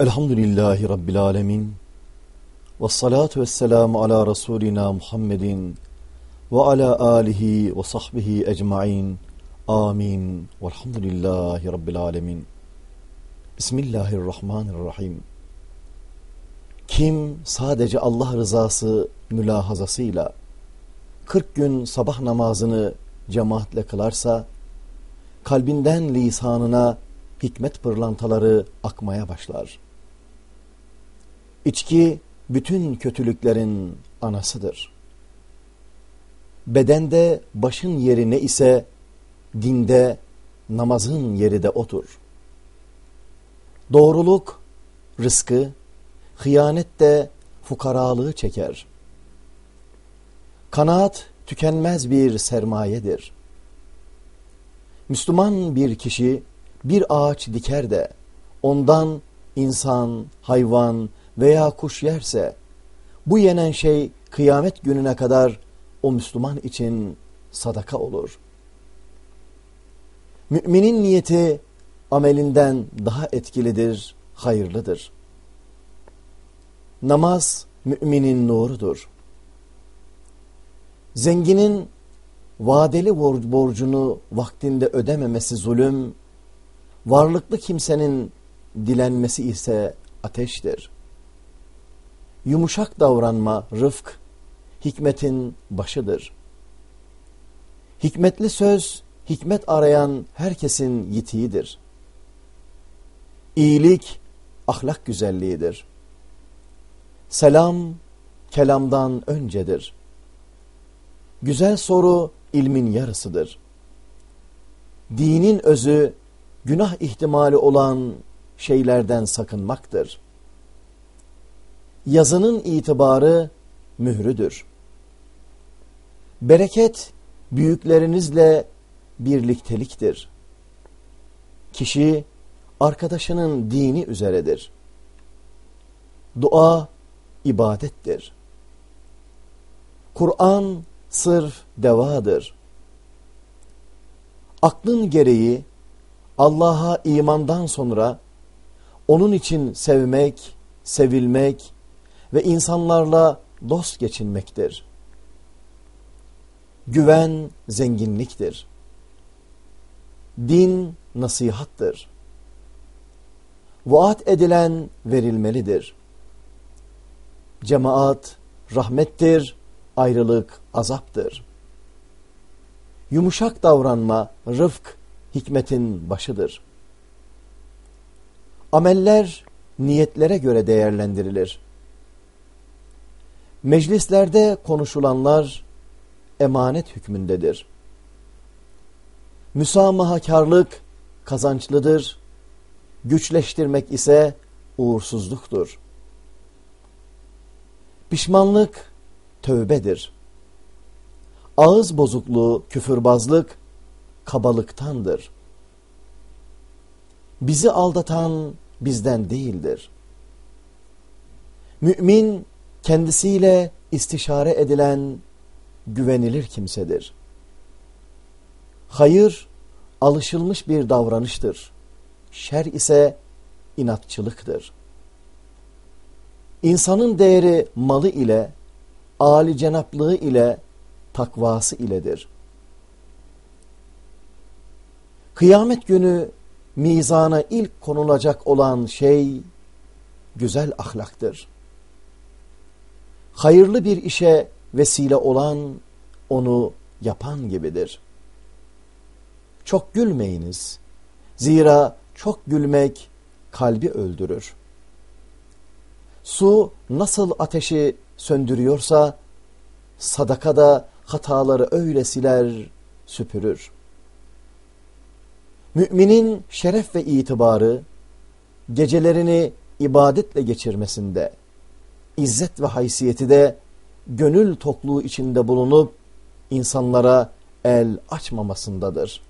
Elhamdülillahi Rabbil Alemin. Ve salatu ve selamu ala Resulina Muhammedin ve ala alihi ve sahbihi ecma'in. Amin. Velhamdülillahi Rabbil Alemin. Bismillahirrahmanirrahim. Kim sadece Allah rızası mülahazasıyla 40 gün sabah namazını cemaatle kılarsa, kalbinden lisanına hikmet pırlantaları akmaya başlar. İçki bütün kötülüklerin anasıdır. Bedende başın yeri ne ise dinde namazın yeri de otur. Doğruluk rızkı, hıyanet de fukaralığı çeker. Kanaat tükenmez bir sermayedir. Müslüman bir kişi bir ağaç diker de ondan insan, hayvan veya kuş yerse bu yenen şey kıyamet gününe kadar o Müslüman için sadaka olur. Müminin niyeti amelinden daha etkilidir, hayırlıdır. Namaz müminin nurudur. Zenginin vadeli borcunu vaktinde ödememesi zulüm, varlıklı kimsenin dilenmesi ise ateştir. Yumuşak davranma, rıfk, hikmetin başıdır. Hikmetli söz, hikmet arayan herkesin yitiğidir. İyilik, ahlak güzelliğidir. Selam, kelamdan öncedir. Güzel soru, ilmin yarısıdır. Dinin özü, günah ihtimali olan şeylerden sakınmaktır. Yazının itibarı mührüdür. Bereket büyüklerinizle birlikteliktir. Kişi arkadaşının dini üzeredir. Dua ibadettir. Kur'an sırf devadır. Aklın gereği Allah'a imandan sonra onun için sevmek, sevilmek ve insanlarla dost geçinmektir. Güven zenginliktir. Din nasihattır. Vaat edilen verilmelidir. Cemaat rahmettir, ayrılık azaptır. Yumuşak davranma, rıfk, hikmetin başıdır. Ameller niyetlere göre değerlendirilir. Meclislerde konuşulanlar emanet hükmündedir. Müsamahakarlık kazançlıdır, güçleştirmek ise uğursuzluktur. Pişmanlık tövbedir. Ağız bozukluğu, küfürbazlık kabalıktandır. Bizi aldatan bizden değildir. Mümin kendisiyle istişare edilen güvenilir kimsedir. Hayır alışılmış bir davranıştır. Şer ise inatçılıktır. İnsanın değeri malı ile, âli cenaplığı ile, takvası iledir. Kıyamet günü mizana ilk konulacak olan şey güzel ahlaktır. Hayırlı bir işe vesile olan onu yapan gibidir. Çok gülmeyiniz. Zira çok gülmek kalbi öldürür. Su nasıl ateşi söndürüyorsa sadaka da hataları öyle siler, süpürür. Müminin şeref ve itibarı gecelerini ibadetle geçirmesinde, izzet ve haysiyeti de gönül tokluğu içinde bulunup insanlara el açmamasındadır.